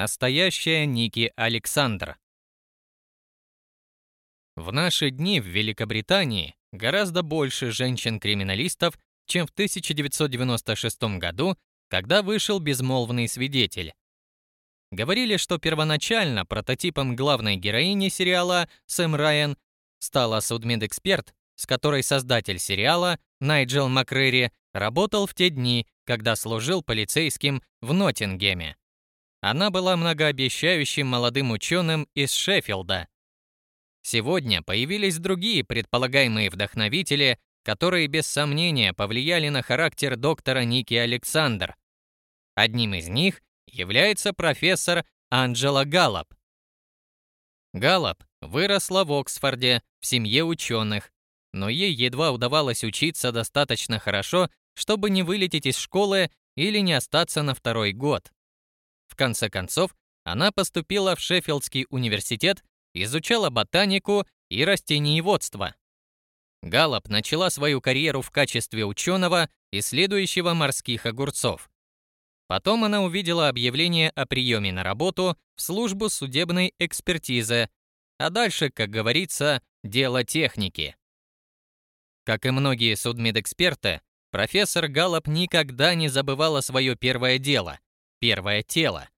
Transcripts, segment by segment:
Настоящая Ники Александр. В наши дни в Великобритании гораздо больше женщин-криминалистов, чем в 1996 году, когда вышел «Безмолвный свидетель». Говорили, что первоначально прототипом главной героини сериала Сэм Райан стала судмедэксперт, с которой создатель сериала Найджел Макрери работал в те дни, когда служил полицейским в Ноттингеме. Она была многообещающим молодым ученым из Шеффилда. Сегодня появились другие предполагаемые вдохновители, которые без сомнения повлияли на характер доктора Ники Александр. Одним из них является профессор Анджела Галлоп. Галлоп выросла в Оксфорде в семье ученых, но ей едва удавалось учиться достаточно хорошо, чтобы не вылететь из школы или не остаться на второй год. В конце концов, она поступила в Шеффилдский университет, изучала ботанику и растениеводство. Галлоп начала свою карьеру в качестве ученого, исследующего морских огурцов. Потом она увидела объявление о приеме на работу в службу судебной экспертизы, а дальше, как говорится, дело техники. Как и многие судмедэксперты, профессор Галлоп никогда не забывала свое первое дело — первое тело.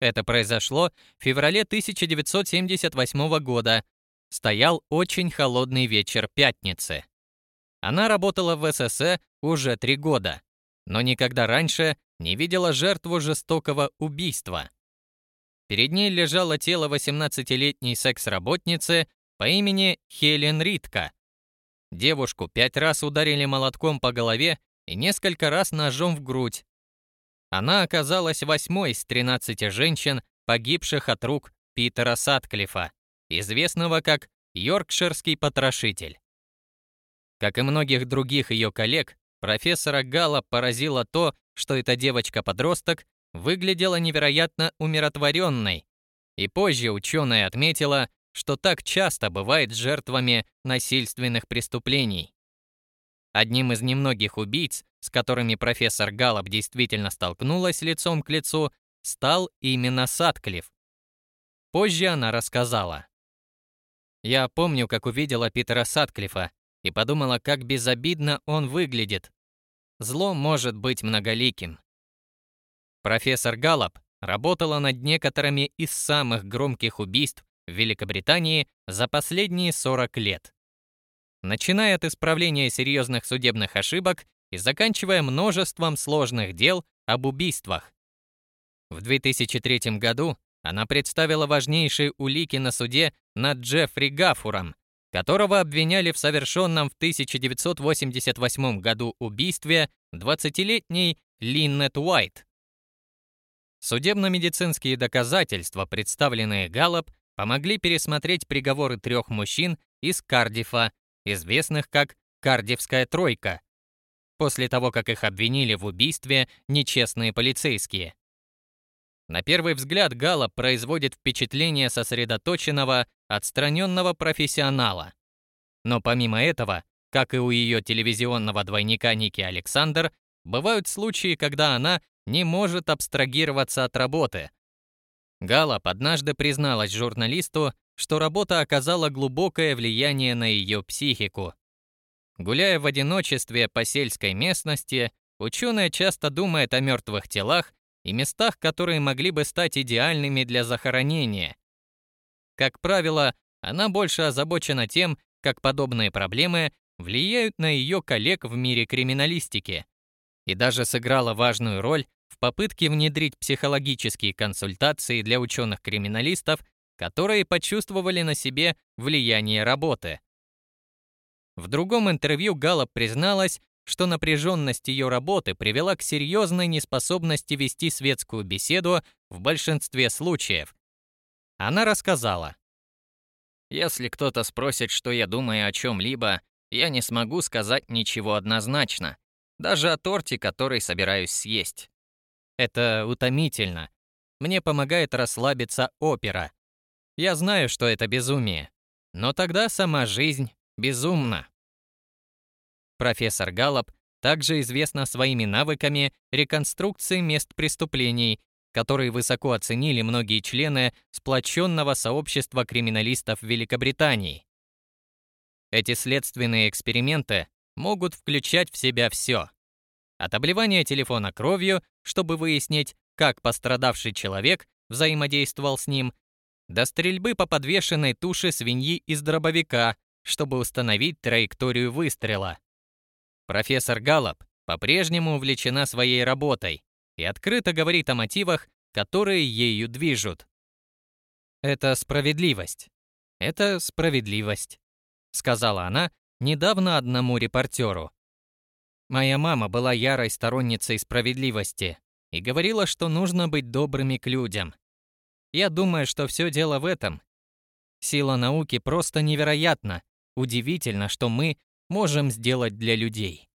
Это произошло в феврале 1978 года. Стоял очень холодный вечер пятницы. Она работала в ССС уже три года, но никогда раньше не видела жертву жестокого убийства. Перед ней лежало тело 18-летней секс-работницы по имени Хелен Ритка. Девушку пять раз ударили молотком по голове и несколько раз ножом в грудь. Она оказалась восьмой из 13 женщин, погибших от рук Питера Сатклифа, известного как Йоркширский потрошитель. Как и многих других ее коллег, профессора Гала поразило то, что эта девочка-подросток выглядела невероятно умиротворенной, и позже ученая отметила, что так часто бывает с жертвами насильственных преступлений. Одним из немногих убийц, с которыми профессор Галлоп действительно столкнулась лицом к лицу, стал именно Сатклифф. Позже она рассказала. «Я помню, как увидела Питера Сатклифа и подумала, как безобидно он выглядит. Зло может быть многоликим. Профессор Галлоп работала над некоторыми из самых громких убийств в Великобритании за последние 40 лет. Начиная от исправления серьезных судебных ошибок и заканчивая множеством сложных дел об убийствах. В 2003 году она представила важнейшие улики на суде над Джеффри Гафуром, которого обвиняли в совершенном в 1988 году убийстве 20-летней Линнет Уайт. Судебно-медицинские доказательства, представленные Галлоп, помогли пересмотреть приговоры трех мужчин из Кардифа, известных как «Кардифская тройка», после того, как их обвинили в убийстве нечестные полицейские. На первый взгляд Галлоп производит впечатление сосредоточенного, отстраненного профессионала. Но помимо этого, как и у ее телевизионного двойника Ники Александр, бывают случаи, когда она не может абстрагироваться от работы. Галлоп однажды призналась журналисту, что работа оказала глубокое влияние на ее психику. Гуляя в одиночестве по сельской местности, ученая часто думает о мертвых телах и местах, которые могли бы стать идеальными для захоронения. Как правило, она больше озабочена тем, как подобные проблемы влияют на ее коллег в мире криминалистики, и даже сыграла важную роль в попытке внедрить психологические консультации для ученых-криминалистов, которые почувствовали на себе влияние работы. В другом интервью Галлоп призналась, что напряженность ее работы привела к серьезной неспособности вести светскую беседу в большинстве случаев. Она рассказала, «Если кто-то спросит, что я думаю о чем-либо, я не смогу сказать ничего однозначно, даже о торте, который собираюсь съесть. Это утомительно. Мне помогает расслабиться опера. Я знаю, что это безумие, но тогда сама жизнь безумна. Профессор Галлоп также известна своими навыками реконструкции мест преступлений который высоко оценили многие члены сплоченного сообщества криминалистов Великобритании. Эти следственные эксперименты могут включать в себя все. От обливания телефона кровью, чтобы выяснить, как пострадавший человек взаимодействовал с ним, до стрельбы по подвешенной туше свиньи из дробовика, чтобы установить траекторию выстрела. Профессор Галлоп по-прежнему увлечена своей работой и открыто говорит о мотивах, которые ею движут. «Это справедливость. Это справедливость», — сказала она недавно одному репортеру. «Моя мама была ярой сторонницей справедливости и говорила, что нужно быть добрыми к людям. Я думаю, что все дело в этом. Сила науки просто невероятна. Удивительно, что мы можем сделать для людей».